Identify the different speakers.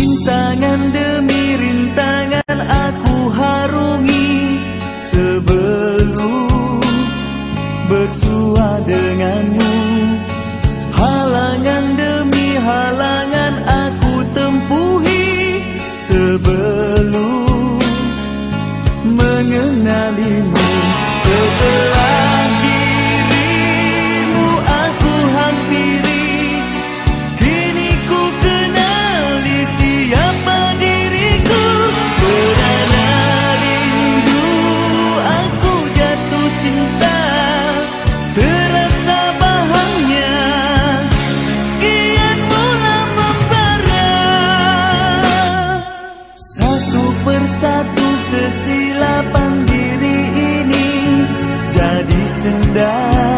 Speaker 1: Rintangan demi rintangan aku harungi Sebelum bersua denganmu. Halangan demi halangan aku tempuhi Sebelum mengenalimu. Sebelum indah